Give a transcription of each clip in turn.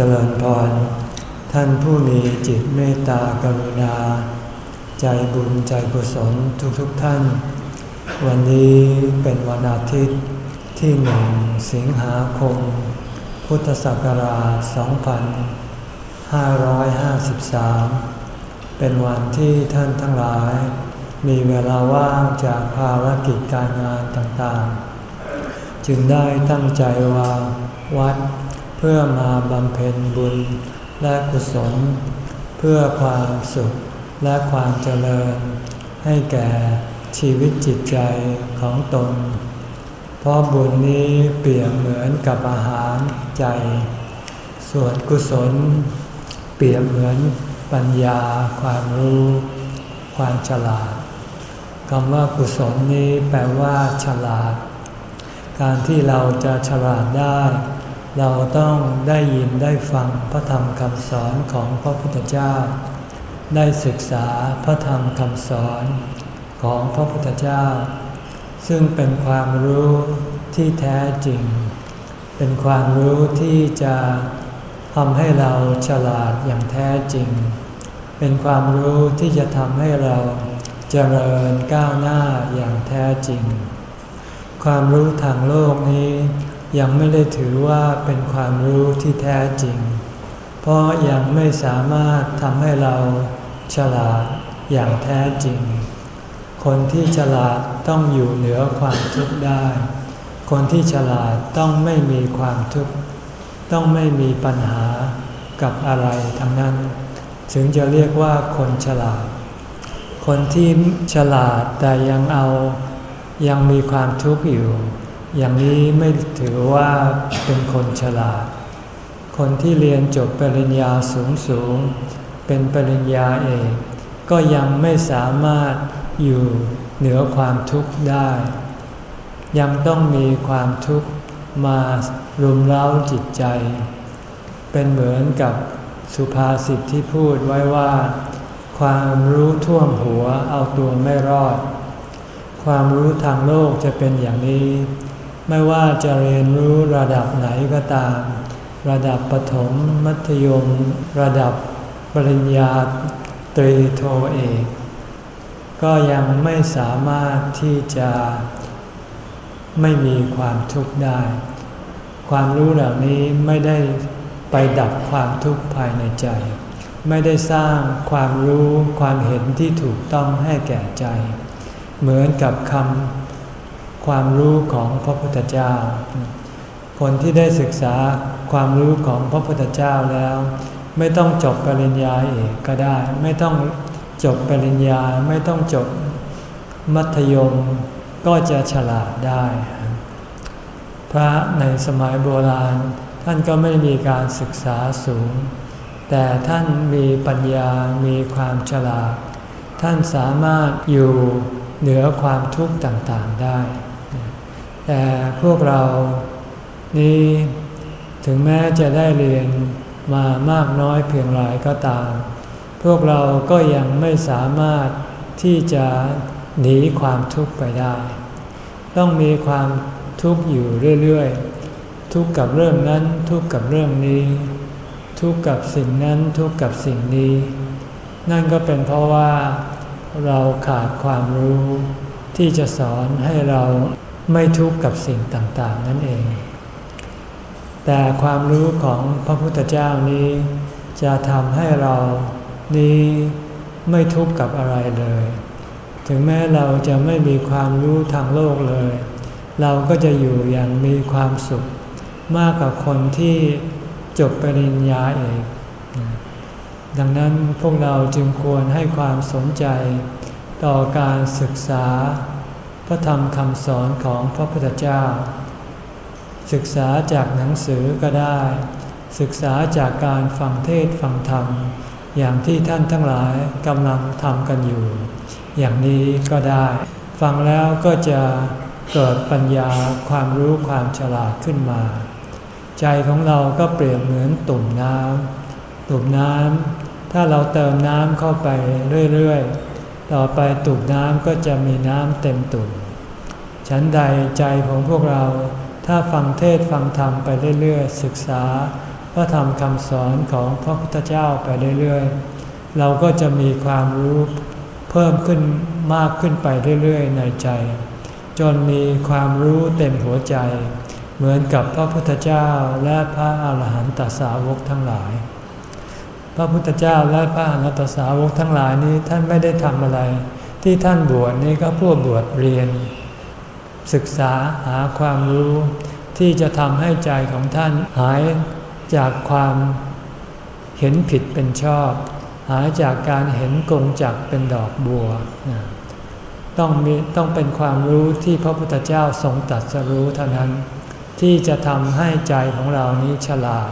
เจริญพร ท่านผู้มีจิตเมตตากรุณา ใจบุญใจกุศลทุกๆทท่าน วันนี้เป็นวันอาทิตย์ที่หนึ่งสิงหาคม พุทธศักราช 2553 เป็นวันที่ท่านทั้งหลาย มีเวลาว่างจากภารกิจการงานต่างๆ จึงได้ตั้งใจวางวัด เพื่อมาบำเพ็ญบุญและกุศล เพื่อความสุขและความเจริญ ให้แก่ชีวิตจิตใจของตน เพราะบุญนี้เปรียบเหมือนกับอาหารใจ ส่วนกุศล เปรียบเหมือนปัญญา ความรู้ ความฉลาดคำว่ากุศลนี้แปลว่า ฉลาด การที่เราจะฉลาดได้ เราต้องได้ยินได้ฟังพระธรรมคำสอนของพระพุทธเจ้า ได้ศึกษาพระธรรมคำสอนของพระพุทธเจ้า ซึ่งเป็นความรู้ที่แท้จริง เป็นความรู้ที่จะทำให้เราฉลาดอย่างแท้จริง เป็นความรู้ที่จะทำให้เราเจริญก้าวหน้าอย่างแท้จริง ความรู้ทางโลกนี้ ยังไม่ได้ถือว่าเป็นความรู้ที่แท้จริง เพราะยังไม่สามารถทำให้เราฉลาดอย่างแท้จริง คนที่ฉลาดต้องอยู่เหนือความทุกข์ได้ คนที่ฉลาดต้องไม่มีความทุกข์ ต้องไม่มีปัญหากับอะไรทั้งนั้น ถึงจะเรียกว่าคนฉลาด คนที่ฉลาดแต่ยังเอายังมีความทุกข์อยู่ อย่างนี้ไม่ถือว่าเป็นคนฉลาด คนที่เรียนจบปริญญาสูงสูง เป็นปริญญาเอกก็ยังไม่สามารถอยู่เหนือความทุกข์ได้ ยังต้องมีความทุกข์มารุมเร้าจิตใจ เป็นเหมือนกับสุภาษิตที่พูดไว้ว่า ความรู้ท่วมหัวเอาตัวไม่รอด ความรู้ทางโลกจะเป็นอย่างนี้ ไม่ว่าจะเรียนรู้ระดับไหนก็ตาม ระดับปฐมมัธยม ระดับปริญญาตรีโทเอกก็ยังไม่สามารถที่จะไม่มีความทุกข์ได้ ความรู้เหล่านี้ไม่ได้ไปดับความทุกข์ภายในใจ ไม่ได้สร้างความรู้ความเห็นที่ถูกต้องให้แก่ใจ เหมือนกับคำ ความรู้ของพระพุทธเจ้า คนที่ได้ศึกษาความรู้ของพระพุทธเจ้าแล้ว ไม่ต้องจบปริญญาเอกก็ได้ ไม่ต้องจบปริญญาไม่ต้องจบมัธยมก็จะฉลาดได้ พระในสมัยโบราณ ท่านก็ไม่มีการศึกษาสูง แต่ท่านมีปัญญามีความฉลาด ท่านสามารถอยู่เหนือความทุกข์ต่างๆได้ แต่พวกเรานี้ถึงแม้จะได้เรียนมามากน้อยเพียงไรก็ตาม พวกเราก็ยังไม่สามารถที่จะหนีความทุกข์ไปได้ ต้องมีความทุกข์อยู่เรื่อยๆ ทุกข์กับเรื่องนั้นทุกข์กับเรื่องนี้ ทุกข์กับสิ่งนั้นทุกข์กับสิ่งนี้ นั่นก็เป็นเพราะว่าเราขาดความรู้ที่จะสอนให้เรา ไม่ทุกข์กับสิ่งต่างๆ นั่นเอง แต่ความรู้ของพระพุทธเจ้านี้ จะทำให้เรานี้ไม่ทุกข์กับอะไรเลย ถึงแม้เราจะไม่มีความรู้ทางโลกเลย เราก็จะอยู่อย่างมีความสุข มากกว่าคนที่จบปริญญาเอกดังนั้นพวกเราจึงควรให้ความสนใจต่อการศึกษา พระธรรมคำสอนของพระพุทธเจ้า ศึกษาจากหนังสือก็ได้ ศึกษาจากการฟังเทศฟังธรรม อย่างที่ท่านทั้งหลายกำลังทำกันอยู่ อย่างนี้ก็ได้ ฟังแล้วก็จะเกิดปัญญาความรู้ความฉลาดขึ้นมา ใจของเราก็เปรียบเหมือนตุ่มน้ำตุ่มน้ำถ้าเราเติมน้ำเข้าไปเรื่อย ต่อไปตุ่มน้ำก็จะมีน้ำเต็มตุ่มฉันใดใจของพวกเรา ถ้าฟังเทศฟังธรรมไปเรื่อยๆ ศึกษาพระธรรมคำสอนของพระพุทธเจ้าไปเรื่อยๆ เราก็จะมีความรู้เพิ่มขึ้นมากขึ้นไปเรื่อยๆ ในใจ จนมีความรู้เต็มหัวใจ เหมือนกับพระพุทธเจ้าและพระอาหารหันตสาวกทั้งหลาย พระพุทธเจ้าและพระอรหันตสาวกทั้งหลายนี้ท่านไม่ได้ทำอะไร ที่ท่านบวชนี่ก็เพื่อบวชเรียน ศึกษาหาความรู้ ที่จะทำให้ใจของท่านหายจากความเห็นผิดเป็นชอบ หายจากการเห็นกงจักเป็นดอกบัว ต้องมีต้องเป็นความรู้ที่พระพุทธเจ้าทรงตรัสรู้เท่านั้น ที่จะทำให้ใจของเรานี้ฉลาด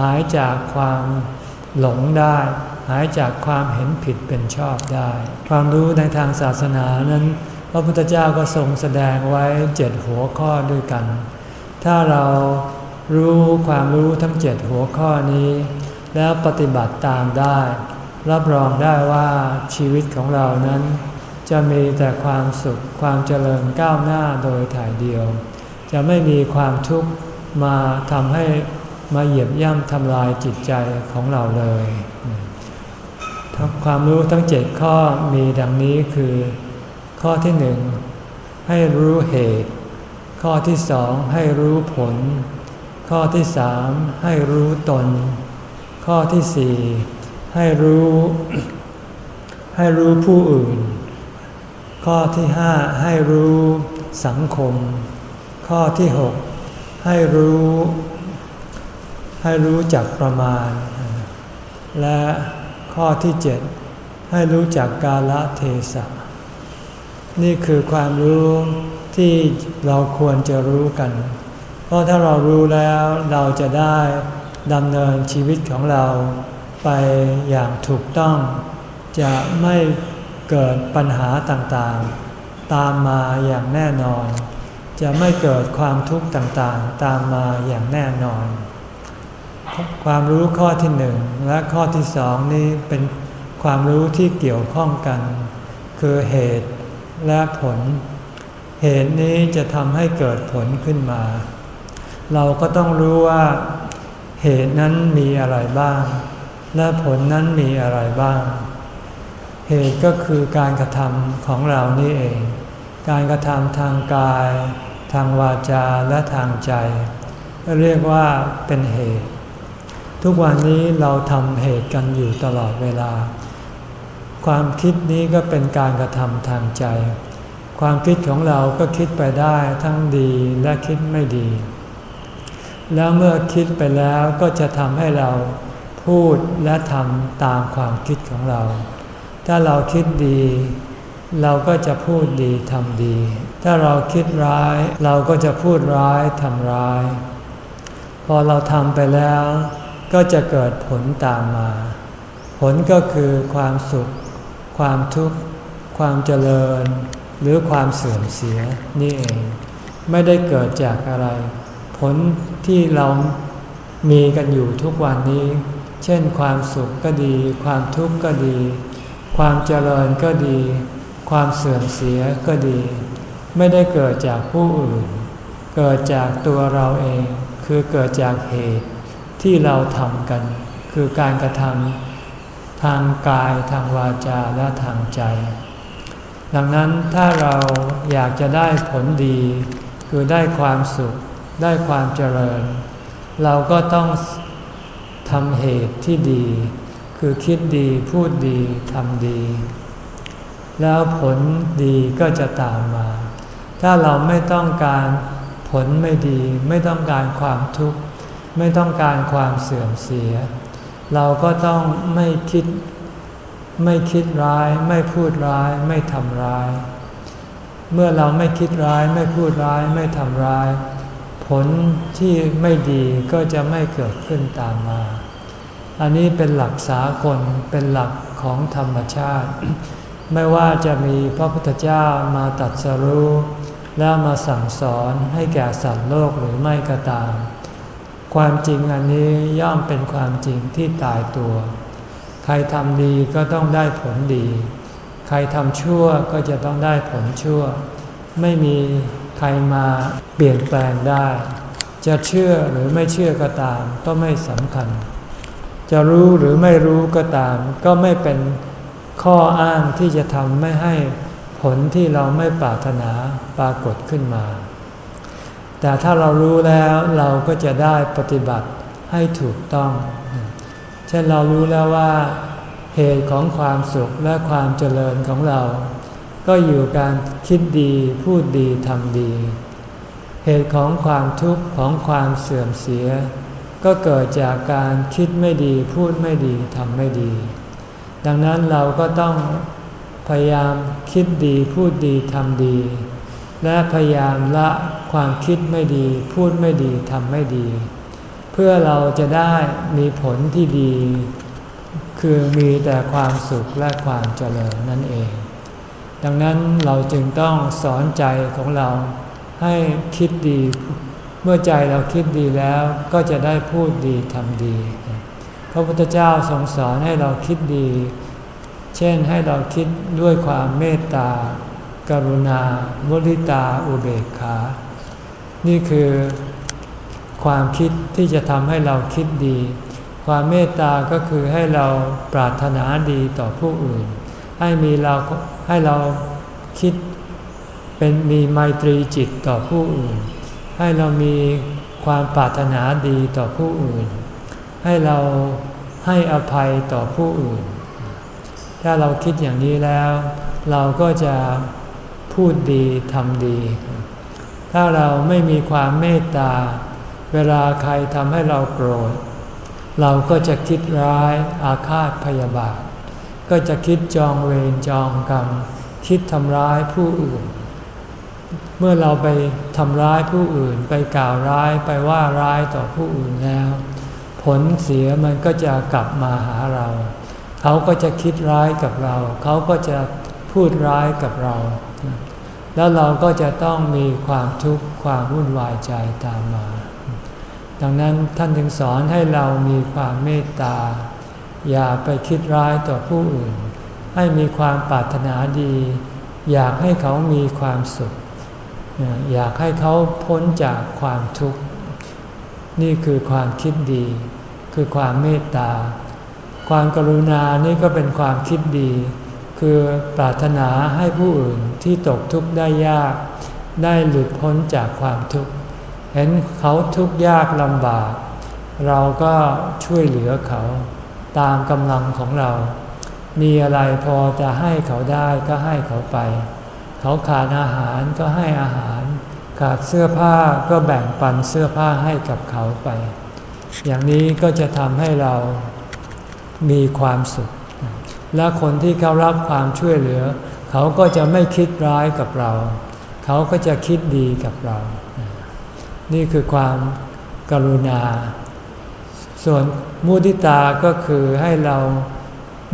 หายจากความ หลงได้ หายจากความเห็นผิดเป็นชอบได้ ความรู้ในทางศาสนานั้น พระพุทธเจ้าก็ทรงแสดงไว้เจ็ดหัวข้อด้วยกัน ถ้าเรารู้ความรู้ทั้งเจ็ดหัวข้อนี้ แล้วปฏิบัติตามได้ รับรองได้ว่าชีวิตของเรานั้น จะมีแต่ความสุขความเจริญก้าวหน้าโดยถ่ายเดียว จะไม่มีความทุกข์มาทำให้ มาเหยียบย่ำทำลายจิตใจของเราเลยความรู้ทั้งเจ็ดข้อมีดังนี้คือ ข้อที่หนึ่งให้รู้เหตุ ข้อที่สองให้รู้ผล ข้อที่สามให้รู้ตน ข้อที่สี่ให้รู้ ให้รู้ผู้อื่น ข้อที่ห้าให้รู้สังคม ข้อที่หกให้รู้ ให้รู้จักประมาณ และข้อที่เจ็ดให้รู้จักกาลเทศะ นี่คือความรู้ที่เราควรจะรู้กัน เพราะถ้าเรารู้แล้วเราจะได้ดำเนินชีวิตของเราไปอย่างถูกต้อง จะไม่เกิดปัญหาต่างๆ ตามมาอย่างแน่นอน จะไม่เกิดความทุกข์ต่างๆ ตามมาอย่างแน่นอน ความรู้ข้อที่หนึ่งและข้อที่สองนี้เป็นความรู้ที่เกี่ยวข้องกัน คือเหตุและผล เหตุนี้จะทำให้เกิดผลขึ้นมา เราก็ต้องรู้ว่าเหตุนั้นมีอะไรบ้าง และผลนั้นมีอะไรบ้าง เหตุก็คือการกระทำของเรานี่เอง การกระทำทางกาย ทางวาจาและทางใจ เรียกว่าเป็นเหตุ ทุกวันนี้เราทำเหตุกันอยู่ตลอดเวลา ความคิดนี้ก็เป็นการกระทำทางใจ ความคิดของเราก็คิดไปได้ทั้งดีและคิดไม่ดี แล้วเมื่อคิดไปแล้วก็จะทำให้เราพูดและทำตามความคิดของเรา ถ้าเราคิดดี เราก็จะพูดดีทำดี ถ้าเราคิดร้าย เราก็จะพูดร้ายทำร้าย พอเราทำไปแล้ว ก็จะเกิดผลตามมา ผลก็คือความสุข ความทุกข์ ความเจริญ หรือความเสื่อมเสียนี่เอง ไม่ได้เกิดจากอะไร ผลที่เรามีกันอยู่ทุกวันนี้ เช่นความสุขก็ดี ความทุกข์ก็ดี ความเจริญก็ดี ความเสื่อมเสียก็ดี ไม่ได้เกิดจากผู้อื่น เกิดจากตัวเราเอง คือเกิดจากเหตุ ที่เราทำกัน คือการกระทำทางกายทางวาจาและทางใจ ดังนั้นถ้าเราอยากจะได้ผลดี คือได้ความสุข ได้ความเจริญ เราก็ต้องทำเหตุที่ดี คือคิดดีพูดดีทำดี แล้วผลดีก็จะตามมา ถ้าเราไม่ต้องการผลไม่ดี ไม่ต้องการความทุกข์ ไม่ต้องการความเสื่อมเสีย เราก็ต้องไม่คิดไม่คิดร้าย ไม่พูดร้าย ไม่ทำร้าย เมื่อเราไม่คิดร้ายไม่พูดร้ายไม่ทำร้าย ผลที่ไม่ดีก็จะไม่เกิดขึ้นตามมา อันนี้เป็นหลักสากลเป็นหลักของธรรมชาติ ไม่ว่าจะมีพระพุทธเจ้ามาตัดสรู้แล้วมาสั่งสอนให้แก่สัตว์โลกหรือไม่ก็ตาม ความจริงอันนี้ย่อมเป็นความจริงที่ตายตัว ใครทำดีก็ต้องได้ผลดี ใครทำชั่วก็จะต้องได้ผลชั่ว ไม่มีใครมาเปลี่ยนแปลงได้ จะเชื่อหรือไม่เชื่อก็ตามก็ไม่สำคัญ จะรู้หรือไม่รู้ก็ตาม ก็ไม่เป็นข้ออ้างที่จะทำไม่ให้ผลที่เราไม่ปรารถนาปรากฏขึ้นมา แต่ถ้าเรารู้แล้วเราก็จะได้ปฏิบัติให้ถูกต้อง เช่นเรารู้แล้วว่า เหตุของความสุขและความเจริญของเรา ก็อยู่การคิดดีพูดดีทำดี เหตุของความทุกข์ของความเสื่อมเสีย ก็เกิดจากการคิดไม่ดีพูดไม่ดีทำไม่ดี ดังนั้นเราก็ต้องพยายามคิดดีพูดดีทำดี และพยายามละความคิดไม่ดี พูดไม่ดีทำไม่ดี เพื่อเราจะได้มีผลที่ดี คือมีแต่ความสุขและความเจริญนั่นเอง ดังนั้นเราจึงต้องสอนใจของเราให้คิดดี เมื่อใจเราคิดดีแล้วก็จะได้พูดดีทำดี พระพุทธเจ้าทรงสอนให้เราคิดดี เช่นให้เราคิดด้วยความเมตตา กรุณา มุทิตา อุเบกขา นี่คือความคิดที่จะทำให้เราคิดดี ความเมตตาก็คือให้เราปรารถนาดีต่อผู้อื่น ให้มีเราให้เราคิดเป็นมีไมตรีจิตต่อผู้อื่น ให้เรามีความปรารถนาดีต่อผู้อื่น ให้เราให้อภัยต่อผู้อื่น ถ้าเราคิดอย่างนี้แล้ว เราก็จะ พูดดีทำดี ถ้าเราไม่มีความเมตตา เวลาใครทำให้เราโกรธ เราก็จะคิดร้ายอาฆาตพยาบาท ก็จะคิดจองเวรจองกรรม คิดทำร้ายผู้อื่น เมื่อเราไปทำร้ายผู้อื่น ไปกล่าวร้ายไปว่าร้ายต่อผู้อื่นแล้ว ผลเสียมันก็จะกลับมาหาเรา เขาก็จะคิดร้ายกับเรา เขาก็จะพูดร้ายกับเรา แล้วเราก็จะต้องมีความทุกข์ความวุ่นวายใจตามมา ดังนั้นท่านถึงสอนให้เรามีความเมตตา อย่าไปคิดร้ายต่อผู้อื่น ให้มีความปรารถนาดี อยากให้เขามีความสุข อยากให้เขาพ้นจากความทุกข์ นี่คือความคิดดี คือความเมตตา ความกรุณานี่ก็เป็นความคิดดี คือปรารถนาให้ผู้อื่นที่ตกทุกข์ได้ยาก ได้หลุดพ้นจากความทุกข์ เห็นเขาทุกข์ยากลำบาก เราก็ช่วยเหลือเขาตามกำลังของเรา มีอะไรพอจะให้เขาได้ก็ให้เขาไป เขาขาดอาหารก็ให้อาหาร ขาดเสื้อผ้าก็แบ่งปันเสื้อผ้าให้กับเขาไป อย่างนี้ก็จะทำให้เรามีความสุข และคนที่เขารับความช่วยเหลือ เขาก็จะไม่คิดร้ายกับเรา เขาก็จะคิดดีกับเรา นี่คือความกรุณา ส่วนมุติตาก็คือให้เรา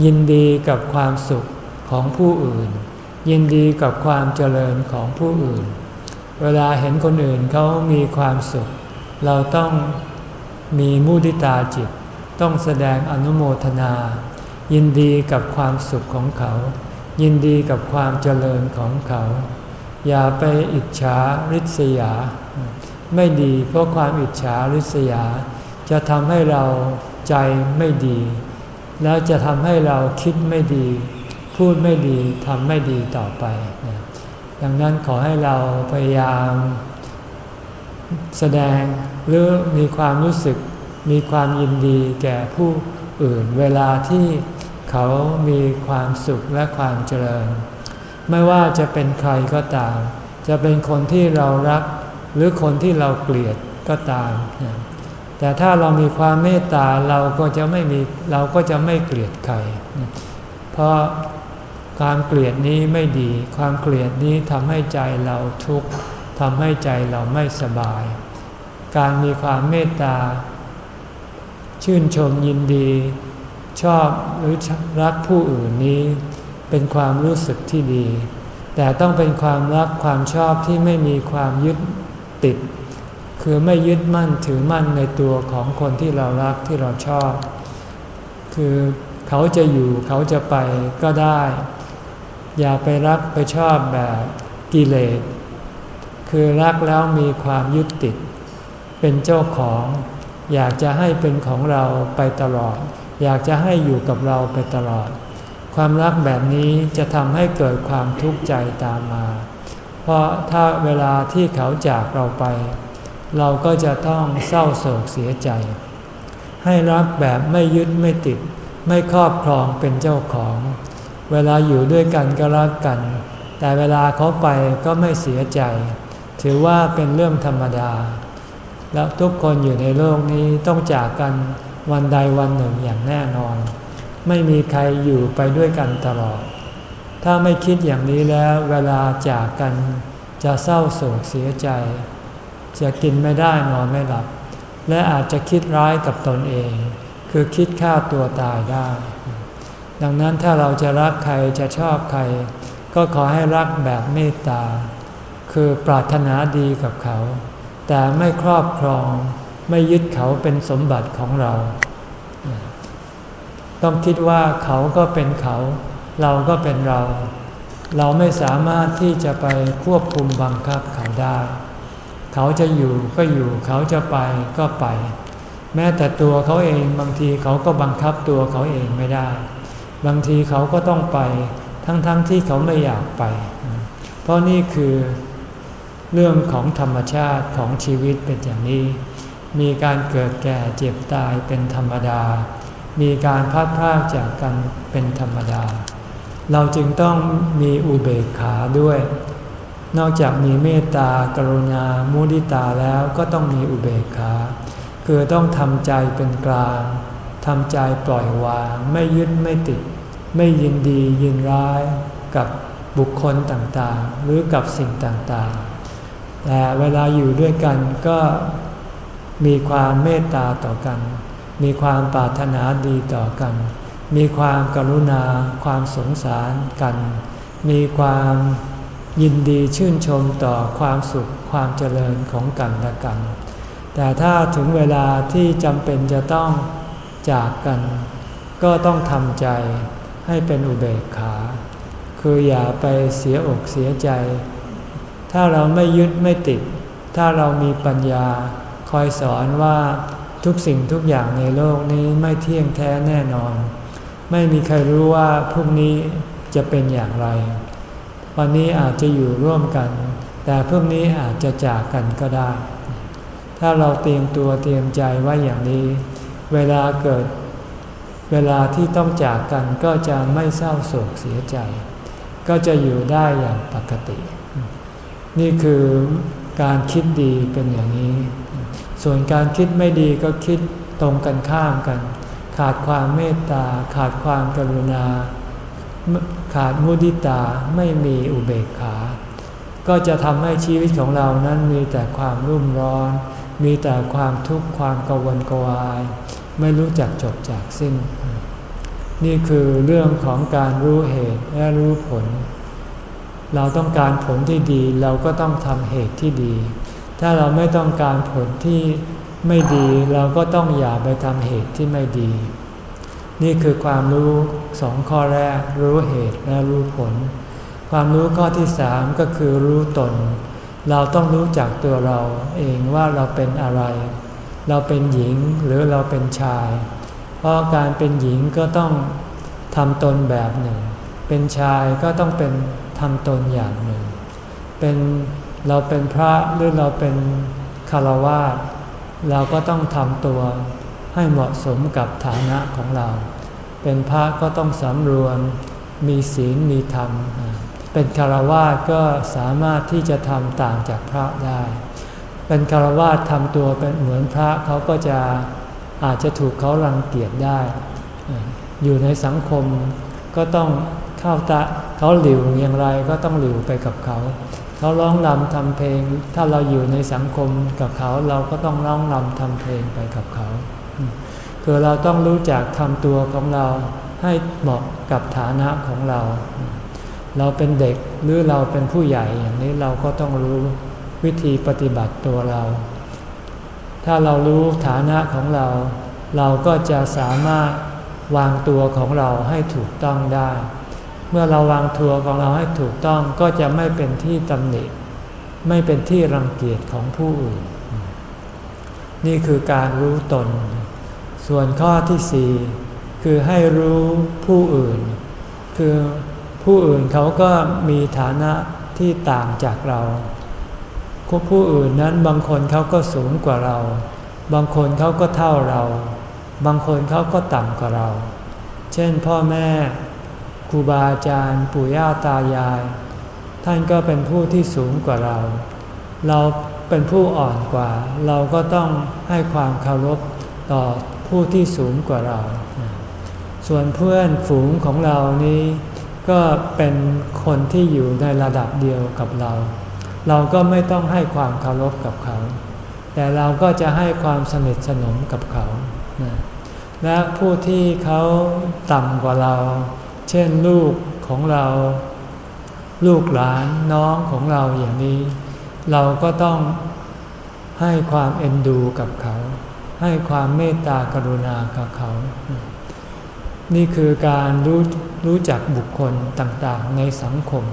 ยินดีกับความสุขของผู้อื่น ยินดีกับความเจริญของผู้อื่น เวลาเห็นคนอื่นเขามีความสุข เราต้องมีมุติตาจิต ต้องแสดงอนุโมทนา ยินดีกับความสุขของเขา ยินดีกับความเจริญของเขา อย่าไปอิจฉาริษยา ไม่ดีเพราะความอิจฉาริษยา จะทำให้เราใจไม่ดี แล้วจะทำให้เราคิดไม่ดี พูดไม่ดีทำไม่ดีต่อไป ดังนั้นขอให้เราพยายาม แสดงหรือมีความรู้สึกมีความยินดีแก่ผู้อื่นเวลาที่ เขามีความสุขและความเจริญ ไม่ว่าจะเป็นใครก็ตาม จะเป็นคนที่เรารักหรือคนที่เราเกลียดก็ตาม แต่ถ้าเรามีความเมตตาเราก็จะไม่มีเราก็จะไม่เกลียดใคร เพราะความเกลียดนี้ไม่ดี ความเกลียดนี้ทำให้ใจเราทุกข์ทำให้ใจเราไม่สบาย การมีความเมตตา ชื่นชมยินดี ชอบหรือรักผู้อื่นนี้ เป็นความรู้สึกที่ดี แต่ต้องเป็นความรักความชอบที่ไม่มีความยึดติด คือไม่ยึดมั่นถือมั่นในตัวของคนที่เรารักที่เราชอบ คือเขาจะอยู่เขาจะไปก็ได้ อย่าไปรักไปชอบแบบกิเลสคือรักแล้วมีความยึดติด เป็นเจ้าของ อยากจะให้เป็นของเราไปตลอด อยากจะให้อยู่กับเราไปตลอด ความรักแบบนี้จะทำให้เกิดความทุกข์ใจตามมา เพราะถ้าเวลาที่เขาจากเราไป เราก็จะต้องเศร้าโศกเสียใจ ให้รักแบบไม่ยึดไม่ติด ไม่ครอบครองเป็นเจ้าของ เวลาอยู่ด้วยกันก็รักกัน แต่เวลาเขาไปก็ไม่เสียใจ ถือว่าเป็นเรื่องธรรมดา แล้วทุกคนอยู่ในโลกนี้ต้องจากกัน วันใดวันหนึ่งอย่างแน่นอน ไม่มีใครอยู่ไปด้วยกันตลอด ถ้าไม่คิดอย่างนี้แล้วเวลาจากกันจะเศร้าโศกเสียใจ จะกินไม่ได้นอนไม่หลับ และอาจจะคิดร้ายกับตนเอง คือคิดฆ่าตัวตายได้ ดังนั้นถ้าเราจะรักใครจะชอบใคร ก็ขอให้รักแบบเมตตา คือปรารถนาดีกับเขา แต่ไม่ครอบครอง ไม่ยึดเขาเป็นสมบัติของเรา ต้องคิดว่าเขาก็เป็นเขา เราก็เป็นเรา เราไม่สามารถที่จะไปควบคุมบังคับเขาได้ เขาจะอยู่ก็อยู่ เขาจะไปก็ไป แม้แต่ตัวเขาเองบางทีเขาก็บังคับตัวเขาเองไม่ได้ บางทีเขาก็ต้องไป ทั้งๆทที่เขาไม่อยากไป เพราะนี่คือเรื่องของธรรมชาติของชีวิตเป็นอย่างนี้ มีการเกิดแก่เจ็บตายเป็นธรรมดา มีการพัดพากจากกันเป็นธรรมดา เราจึงต้องมีอุเบกขาด้วย นอกจากมีเมตตากรุณา มุทิตาแล้วก็ต้องมีอุเบกขา คือต้องทำใจเป็นกลางทำใจปล่อยวาง ไม่ยึดไม่ติด ไม่ยินดียินร้ายกับบุคคลต่างๆ หรือกับสิ่งต่างๆ แต่เวลาอยู่ด้วยกันก็ มีความเมตตาต่อกัน มีความปรารถนาดีต่อกัน มีความกรุณา ความสงสารกัน มีความยินดีชื่นชมต่อความสุขความเจริญของกันและกัน แต่ถ้าถึงเวลาที่จำเป็นจะต้องจากกัน ก็ต้องทำใจให้เป็นอุเบกขา คืออย่าไปเสียอกเสียใจ ถ้าเราไม่ยึดไม่ติด ถ้าเรามีปัญญา คอยสอนว่าทุกสิ่งทุกอย่างในโลกนี้ไม่เที่ยงแท้แน่นอน ไม่มีใครรู้ว่าพรุ่งนี้จะเป็นอย่างไร วันนี้อาจจะอยู่ร่วมกัน แต่พรุ่งนี้อาจจะจากกันก็ได้ ถ้าเราเตรียมตัวเตรียมใจไว้อย่างนี้ เวลาเกิด เวลาที่ต้องจากกันก็จะไม่เศร้าโศกเสียใจ ก็จะอยู่ได้อย่างปกติ นี่คือการคิดดีเป็นอย่างนี้ ส่วนการคิดไม่ดีก็คิดตรงกันข้ามกัน ขาดความเมตตา ขาดความกรุณา ขาดมุดิตาไม่มีอุเบกขา ก็จะทำให้ชีวิตของเรานั้นมีแต่ความรุ่มร้อน มีแต่ความทุกข์ความกังวลกวาย ไม่รู้จักจบจากสิ้น นี่คือเรื่องของการรู้เหตุและรู้ผล เราต้องการผลที่ดีเราก็ต้องทำเหตุที่ดี ถ้าเราไม่ต้องการผลที่ไม่ดีเราก็ต้องอย่าไปทำเหตุที่ไม่ดี นี่คือความรู้สองข้อแรก รู้เหตุและรู้ผล ความรู้ข้อที่สามก็คือรู้ตน เราต้องรู้จักตัวเราเองว่าเราเป็นอะไร เราเป็นหญิงหรือเราเป็นชาย เพราะการเป็นหญิงก็ต้องทำตนแบบหนึ่ง เป็นชายก็ต้องเป็นทำตนอย่างหนึ่ง เป็น เราเป็นพระหรือเราเป็นคารวะเราก็ต้องทำตัวให้เหมาะสมกับฐานะของเรา เป็นพระก็ต้องสำรวม มีศีลมีธรรม เป็นคารวะก็สามารถที่จะทำต่างจากพระได้ เป็นคารวะทำตัวเป็นเหมือนพระเขาก็จะอาจจะถูกเขารังเกียจได้ อยู่ในสังคมก็ต้องเข้าตะเขาหลิวอย่างไรก็ต้องหลิวไปกับเขา เขาร้องรำทำเพลง ถ้าเราอยู่ในสังคมกับเขาเราก็ต้องร้องรำทำเพลงไปกับเขา คือเราต้องรู้จักทำตัวของเราให้เหมาะกับฐานะของเรา เราเป็นเด็กหรือเราเป็นผู้ใหญ่อย่างนี้เราก็ต้องรู้วิธีปฏิบัติตัวเรา ถ้าเรารู้ฐานะของเรา เราก็จะสามารถวางตัวของเราให้ถูกต้องได้ เมื่อเราวางทัวของเราให้ถูกต้องก็จะไม่เป็นที่ตำหนิ ไม่เป็นที่รังเกียจของผู้อื่น นี่คือการรู้ตน ส่วนข้อที่สี่คือให้รู้ผู้อื่น คือผู้อื่นเขาก็มีฐานะที่ต่างจากเรา ผู้อื่นนั้นบางคนเขาก็สูงกว่าเรา บางคนเขาก็เท่าเรา บางคนเขาก็ต่ำกว่าเรา เช่นพ่อแม่ ครูบาอาจารย์ปู่ย่าตายาย ท่านก็เป็นผู้ที่สูงกว่าเรา เราเป็นผู้อ่อนกว่า เราก็ต้องให้ความเคารพต่อผู้ที่สูงกว่าเรา ส่วนเพื่อนฝูงของเรานี้ ก็เป็นคนที่อยู่ในระดับเดียวกับเรา เราก็ไม่ต้องให้ความเคารพกับเขา แต่เราก็จะให้ความสนิทสนมกับเขา และผู้ที่เขาต่ำกว่าเรา เช่นลูกของเรา ลูกหลานน้องของเราอย่างนี้ เราก็ต้องให้ความเอ็นดูกับเขา ให้ความเมตตากรุณากับเขา นี่คือการรู้รู้จักบุคคลต่างๆในสังคม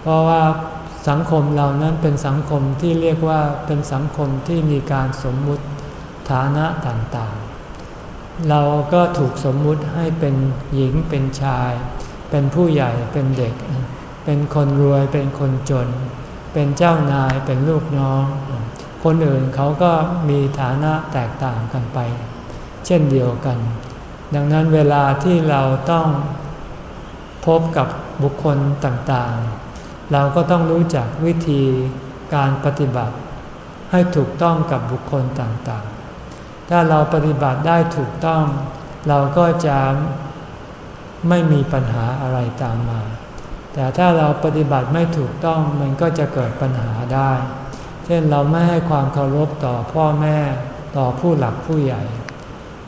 เพราะว่าสังคมเรานั้นเป็นสังคมที่เรียกว่าเป็นสังคมที่มีการสมมุติฐานะต่างๆ เราก็ถูกสมมุติให้เป็นหญิงเป็นชาย เป็นผู้ใหญ่เป็นเด็ก เป็นคนรวยเป็นคนจน เป็นเจ้านายเป็นลูกน้อง คนอื่นเขาก็มีฐานะแตกต่างกันไป เช่นเดียวกัน ดังนั้นเวลาที่เราต้องพบกับบุคคลต่างๆ เราก็ต้องรู้จักวิธีการปฏิบัติ ให้ถูกต้องกับบุคคลต่างๆ ถ้าเราปฏิบัติได้ถูกต้อง เราก็จะไม่มีปัญหาอะไรตามมา แต่ถ้าเราปฏิบัติไม่ถูกต้องมันก็จะเกิดปัญหาได้ เช่นเราไม่ให้ความเคารพต่อพ่อแม่ต่อผู้หลักผู้ใหญ่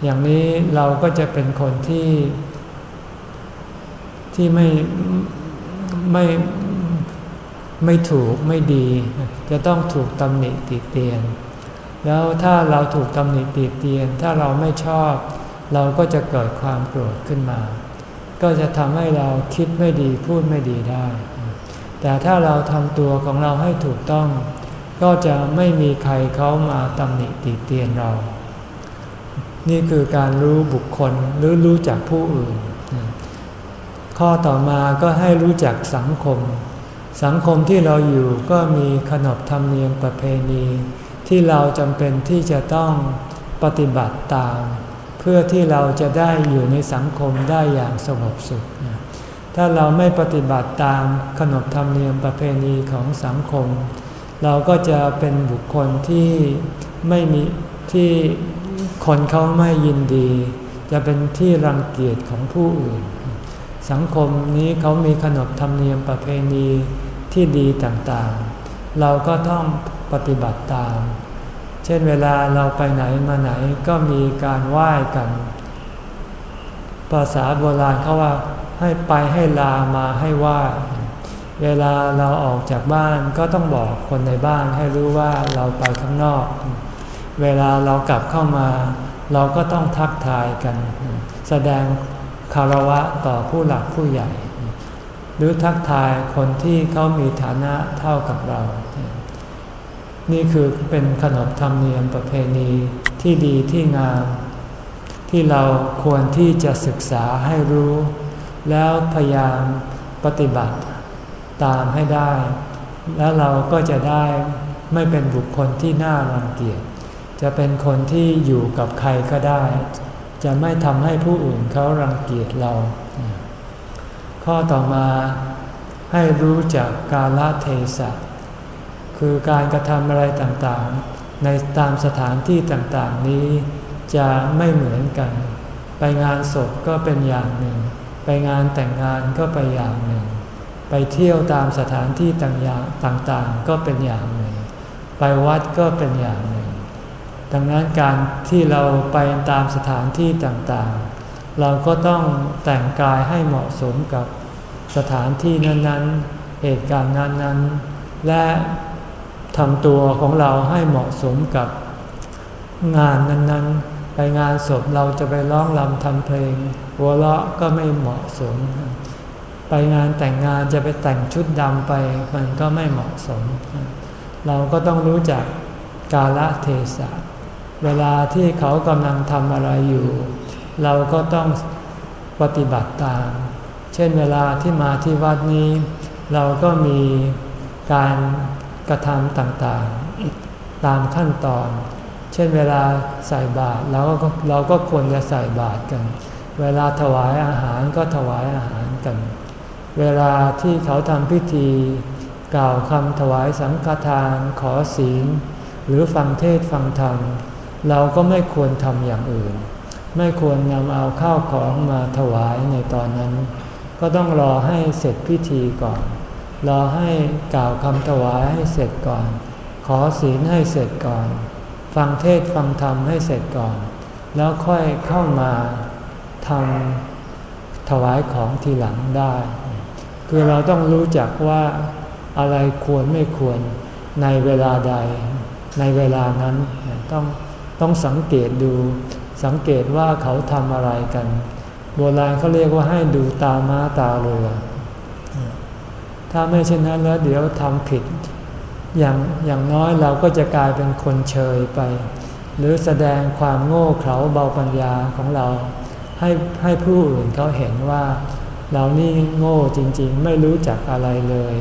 อย่างนี้เราก็จะเป็นคนที่ ที่ไม่ไม่ไม่ถูกไม่ดี จะต้องถูกตำหนิติเตียน แล้วถ้าเราถูกตำหนิติเตียน ถ้าเราไม่ชอบ เราก็จะเกิดความโกรธขึ้นมา ก็จะทำให้เราคิดไม่ดีพูดไม่ดีได้ แต่ถ้าเราทำตัวของเราให้ถูกต้อง ก็จะไม่มีใครเขามาตำหนิติเตียนเรา นี่คือการรู้บุคคลหรือรู้จักผู้อื่น ข้อต่อมาก็ให้รู้จักสังคม สังคมที่เราอยู่ก็มีขนบธรรมเนียมประเพณี ที่เราจำเป็นที่จะต้องปฏิบัติตาม เพื่อที่เราจะได้อยู่ในสังคมได้อย่างสงบสุข ถ้าเราไม่ปฏิบัติตามขนบธรรมเนียมประเพณีของสังคม เราก็จะเป็นบุคคลที่ไม่มีที่คนเขาไม่ยินดี จะเป็นที่รังเกียจของผู้อื่น สังคมนี้เขามีขนบธรรมเนียมประเพณีที่ดีต่างๆ เราก็ต้อง ปฏิบัติตาม เช่นเวลาเราไปไหนมาไหนก็มีการไหว้กัน ภาษาโบราณเขาว่าให้ไปให้ลามาให้ไหว้เวลาเราออกจากบ้านก็ต้องบอกคนในบ้านให้รู้ว่าเราไปข้างนอก เวลาเรากลับเข้ามา เราก็ต้องทักทายกัน แสดงคารวะต่อผู้หลักผู้ใหญ่ หรือทักทายคนที่เขามีฐานะเท่ากับเรา นี่คือเป็นขนบธรรมเนียมประเพณีที่ดีที่งาม ที่เราควรที่จะศึกษาให้รู้ แล้วพยายามปฏิบัติตามให้ได้ แล้วเราก็จะได้ไม่เป็นบุคคลที่น่ารังเกียจจะเป็นคนที่อยู่กับใครก็ได้ จะไม่ทำให้ผู้อื่นเขารังเกียจเรา ข้อต่อมาให้รู้จักกาลเทศะ คือการกระทำอะไรต่างๆ ในตามสถานที่ต่างๆนี้จะไม่เหมือนกัน ไปงานศพก็เป็นอย่างหนึ่ง ไปงานแต่งงานก็ไปอย่างหนึ่ง ไปเที่ยวตามสถานที่ต่างๆ ก็เป็นอย่างหนึ่ง ไปวัดก็เป็นอย่างหนึ่ง ดังนั้นการที่เราไปตามสถานที่ต่างๆ เราก็ต้องแต่งกายให้เหมาะสมกับสถานที่นั้นๆ เหตุการณ์นั้นๆ และ ทำตัวของเราให้เหมาะสมกับงานนั้นๆ ไปงานศพเราจะไปร้องรำทำเพลง หัวเราะก็ไม่เหมาะสม ไปงานแต่งงานจะไปแต่งชุดดำไปมันก็ไม่เหมาะสม เราก็ต้องรู้จักกาลเทศะ เวลาที่เขากำลังทำอะไรอยู่ เราก็ต้องปฏิบัติตาม เช่นเวลาที่มาที่วัดนี้ เราก็มีการ กระทำต่างๆ ตามขั้นตอน เช่นเวลาใส่บาตรเราก็เราก็ควรจะใส่บาตรกัน เวลาถวายอาหารก็ถวายอาหารกัน เวลาที่เขาทำพิธี กล่าวคำถวายสังฆทาน ขอศีล หรือฟังเทศฟังธรรม เราก็ไม่ควรทำอย่างอื่น ไม่ควรนำเอาข้าวของมาถวายในตอนนั้น ก็ต้องรอให้เสร็จพิธีก่อน รอให้กล่าวคำถวายให้เสร็จก่อน ขอศีลให้เสร็จก่อน ฟังเทศฟังธรรมให้เสร็จก่อน แล้วค่อยเข้ามาทำถวายของทีหลังได้ คือเราต้องรู้จักว่าอะไรควรไม่ควรในเวลาใด ในเวลานั้นต้องต้องสังเกตดู สังเกตว่าเขาทำอะไรกัน โบราณเขาเรียกว่าให้ดูตาม้าตาเรือ ถ้าไม่เช่นนั้นแล้วเดี๋ยวทำผิด อย่างอย่างน้อยเราก็จะกลายเป็นคนเชยไป หรือแสดงความโง่เขลาเบาปัญญาของเรา ให้ให้ผู้อื่นเขาเห็นว่า เรานี่โง่จริงๆ ไม่รู้จักอะไรเลย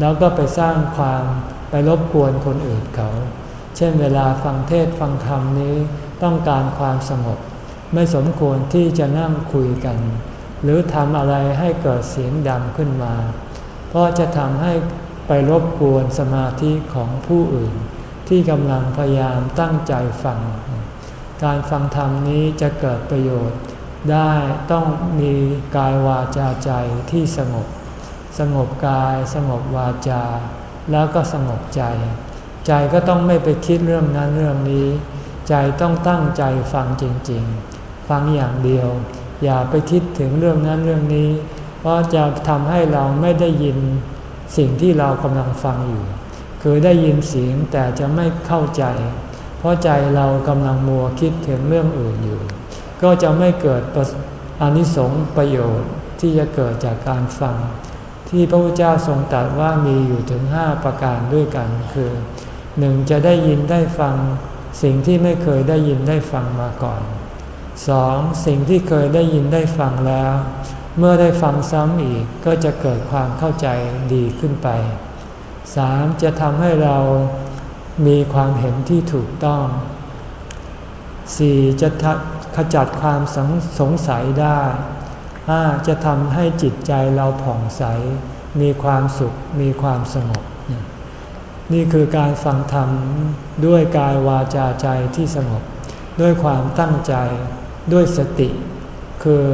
แล้วก็ไปสร้างความไปรบกวนคนอื่นเขา เช่นเวลาฟังเทศฟังธรรมนี้ต้องการความสงบ ไม่สมควรที่จะนั่งคุยกัน หรือทำอะไรให้เกิดเสียงดังขึ้นมา เพราะจะทำให้ไปรบกวนสมาธิของผู้อื่น ที่กำลังพยายามตั้งใจฟัง การฟังธรรมนี้จะเกิดประโยชน์ได้ต้องมีกายวาจาใจที่สงบ สงบกาย สงบวาจา แล้วก็สงบใจ ใจก็ต้องไม่ไปคิดเรื่องนั้นเรื่องนี้ ใจต้องตั้งใจฟังจริง ๆ ฟังอย่างเดียว อย่าไปคิดถึงเรื่องนั้นเรื่องนี้ เพราะจะทำให้เราไม่ได้ยินสิ่งที่เรากำลังฟังอยู่ คือได้ยินเสียงแต่จะไม่เข้าใจ เพราะใจเรากำลังมัวคิดถึงเรื่องอื่นอยู่ ก็จะไม่เกิดอานิสงส์ประโยชน์ที่จะเกิดจากการฟัง ที่พระพุทธเจ้าทรงตรัสว่ามีอยู่ถึงห้าประการด้วยกันคือหนึ่งจะได้ยินได้ฟังสิ่งที่ไม่เคยได้ยินได้ฟังมาก่อน สองสิ่งที่เคยได้ยินได้ฟังแล้ว เมื่อได้ฟังซ้ำอีกก็จะเกิดความเข้าใจดีขึ้นไปสามจะทำให้เรามีความเห็นที่ถูกต้องสี่จะขจัดความสงสงสัยได้ห้าจะทำให้จิตใจเราผ่องใส มีความสุข มีความสงบ นี่คือการฟังธรรมด้วยกายวาจาใจที่สงบ ด้วยความตั้งใจ ด้วยสติ คือ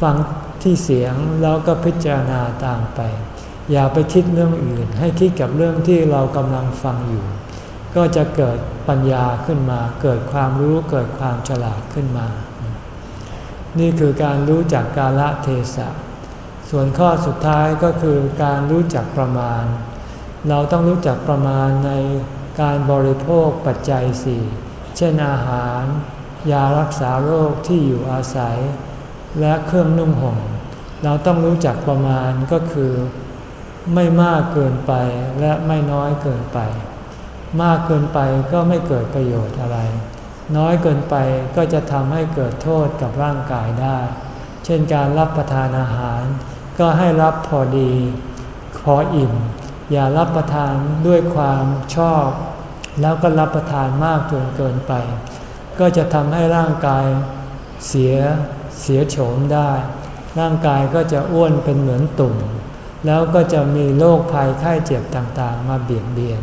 ฟังที่เสียงแล้วก็พิจารณาตามไป อย่าไปคิดเรื่องอื่น ให้คิดกับเรื่องที่เรากำลังฟังอยู่ ก็จะเกิดปัญญาขึ้นมา เกิดความรู้เกิดความฉลาดขึ้นมา นี่คือการรู้จักกาละเทศะ ส่วนข้อสุดท้ายก็คือการรู้จักประมาณ เราต้องรู้จักประมาณในการบริโภคปัจจัยสี่เช่นอาหาร ยารักษาโรคที่อยู่อาศัย และเครื่องนุ่งห่ม เราต้องรู้จักประมาณก็คือ ไม่มากเกินไปและไม่น้อยเกินไป มากเกินไปก็ไม่เกิดประโยชน์อะไร น้อยเกินไปก็จะทำให้เกิดโทษกับร่างกายได้ เช่นการรับประทานอาหาร ก็ให้รับพอดี พออิ่ม อย่ารับประทานด้วยความชอบ แล้วก็รับประทานมากจนเกินไป ก็จะทำให้ร่างกายเสียเสียโฉมได้ ร่างกายก็จะอ้วนเป็นเหมือนตุ่ม แล้วก็จะมีโรคภัยไข้เจ็บต่างๆ มาเบียดเบียน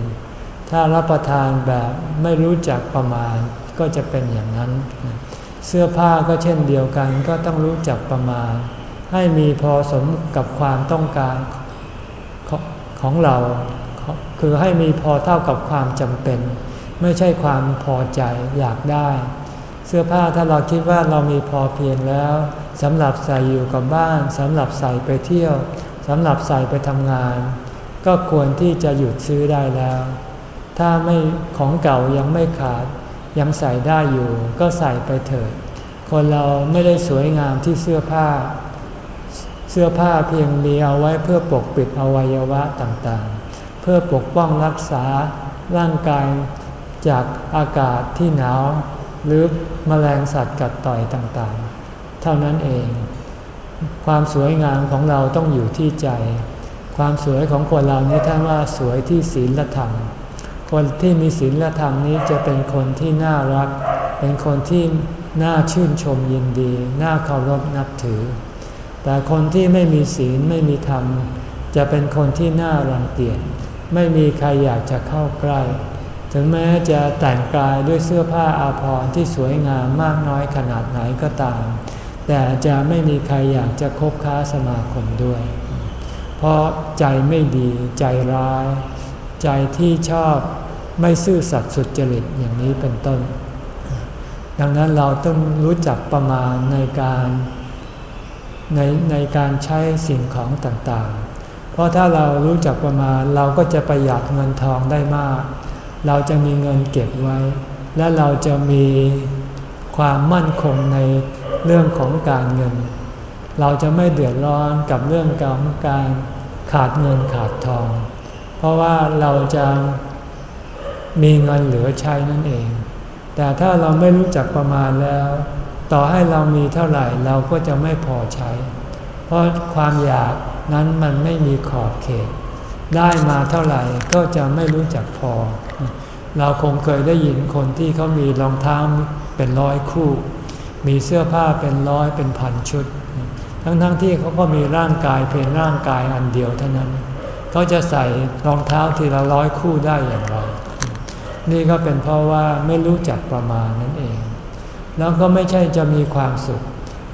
ถ้ารับประทานแบบไม่รู้จักประมาณก็จะเป็นอย่างนั้น เสื้อผ้าก็เช่นเดียวกันก็ต้องรู้จักประมาณ ให้มีพอสมกับความต้องการของเรา คือให้มีพอเท่ากับความจำเป็น ไม่ใช่ความพอใจอยากได้ เสื้อผ้าถ้าเราคิดว่าเรามีพอเพียงแล้วสำหรับใส่อยู่กับบ้านสำหรับใส่ไปเที่ยวสำหรับใส่ไปทำงาน ก็ควรที่จะหยุดซื้อได้แล้ว ถ้าไม่ของเก่ายังไม่ขาดยังใส่ได้อยู่ก็ใส่ไปเถิด คนเราไม่ได้สวยงามที่เสื้อผ้า เสื้อผ้าเพียงมีเอาไว้เพื่อปกปิดอวัยวะต่างๆ เพื่อปกป้องรักษาร่างกาย จากอากาศที่หนาว หรือมแมลงสัตว์กัดต่อยต่างๆ เท่านั้นเอง ความสวยงามของเราต้องอยู่ที่ใจ ความสวยของคนเรานี้ท่านว่าสวยที่ศีลธรรม คนที่มีศีลธรรมนี้จะเป็นคนที่น่ารัก เป็นคนที่น่าชื่นชมยินดี น่าเคารพนับถือ แต่คนที่ไม่มีศีลไม่มีธรรม จะเป็นคนที่น่ารังเกียจไม่มีใครอยากจะเข้าใกล้ ถึงแม้จะแต่งกายด้วยเสื้อผ้าอาภรณ์ที่สวยงามมากน้อยขนาดไหนก็ตาม แต่จะไม่มีใครอยากจะคบค้าสมาคมด้วย เพราะใจไม่ดีใจร้าย ใจที่ชอบไม่ซื่อสัตย์สุจริตอย่างนี้เป็นต้น ดังนั้นเราต้องรู้จักประมาณในการในในการใช้สิ่งของต่างๆ เพราะถ้าเรารู้จักประมาณเราก็จะประหยัดเงินทองได้มาก เราจะมีเงินเก็บไว้ และเราจะมีความมั่นคงในเรื่องของการเงิน เราจะไม่เดือดร้อนกับเรื่องของการขาดเงินขาดทอง เพราะว่าเราจะมีเงินเหลือใช้นั่นเอง แต่ถ้าเราไม่รู้จักประมาณแล้ว ต่อให้เรามีเท่าไหร่เราก็จะไม่พอใช้ เพราะความอยากนั้นมันไม่มีขอบเขต ได้มาเท่าไหร่ก็จะไม่รู้จักพอ เราคงเคยได้ยินคนที่เขามีรองเท้าเป็นร้อยคู่ มีเสื้อผ้าเป็นร้อยเป็นพันชุด ทั้งๆทที่เขาก็มีร่างกายเพียงร่างกายอันเดียวเท่านั้น เขาจะใส่รองเท้าทีละร้อยคู่ได้อย่างไร นี่ก็เป็นเพราะว่าไม่รู้จักประมาณนั่นเอง แล้วก็ไม่ใช่จะมีความสุข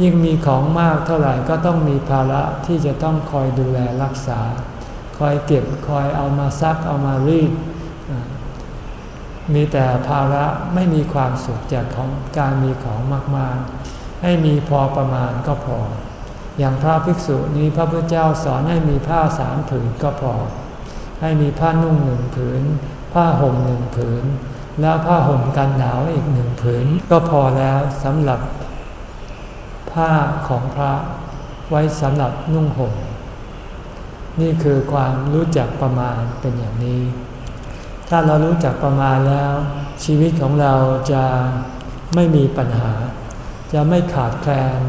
ยิ่งมีของมากเท่าไหร่ก็ต้องมีภาระที่จะต้องคอยดูแลรักษา คอยเก็บคอยเอามาซักเอามารีด มีแต่ภาระไม่มีความสุขจากของการมีของมากๆ ให้มีพอประมาณก็พอ อย่างพระภิกษุนี้พระพุทธเจ้าสอนให้มีผ้าสามผืนก็พอ ให้มีผ้านุ่งหนึ่งผืน ผ้าห่มหนึ่งผืน แล้วผ้าห่มกันหนาวอีกหนึ่งผืน ก็พอแล้วสำหรับ ผ้าของพระไว้สำหรับนุ่งห่ม นี่คือความรู้จักประมาณเป็นอย่างนี้ ถ้าเรารู้จักประมาณแล้ว ชีวิตของเราจะไม่มีปัญหา จะไม่ขาดแคลน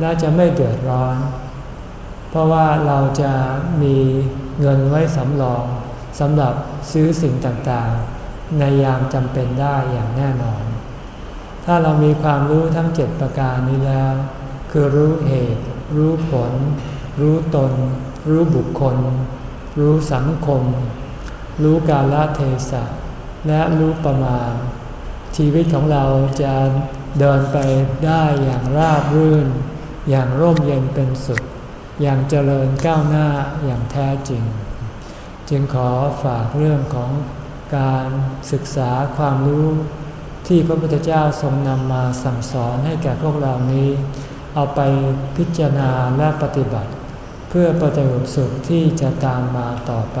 และจะไม่เดือดร้อน เพราะว่าเราจะมีเงินไว้สำรองสำหรับซื้อสิ่งต่างๆ ในยามจำเป็นได้อย่างแน่นอน ถ้าเรามีความรู้ทั้งเจ็ดประการนี้แล้ว คือรู้เหตุ รู้ผล รู้ตน รู้บุคคล รู้สังคม รู้กาลเทศะและรู้ประมาณ ชีวิตของเราจะเดินไปได้อย่างราบรื่น อย่างร่มเย็นเป็นสุดอย่างเจริญก้าวหน้าอย่างแท้จริง จึงขอฝากเรื่องของการศึกษาความรู้ที่พระพุทธเจ้าทรงนำมาสั่งสอนให้แก่พวกเรานี้ เอาไปพิจารณาและปฏิบัติ เพื่อประโยชน์สุขที่จะตามมาต่อไป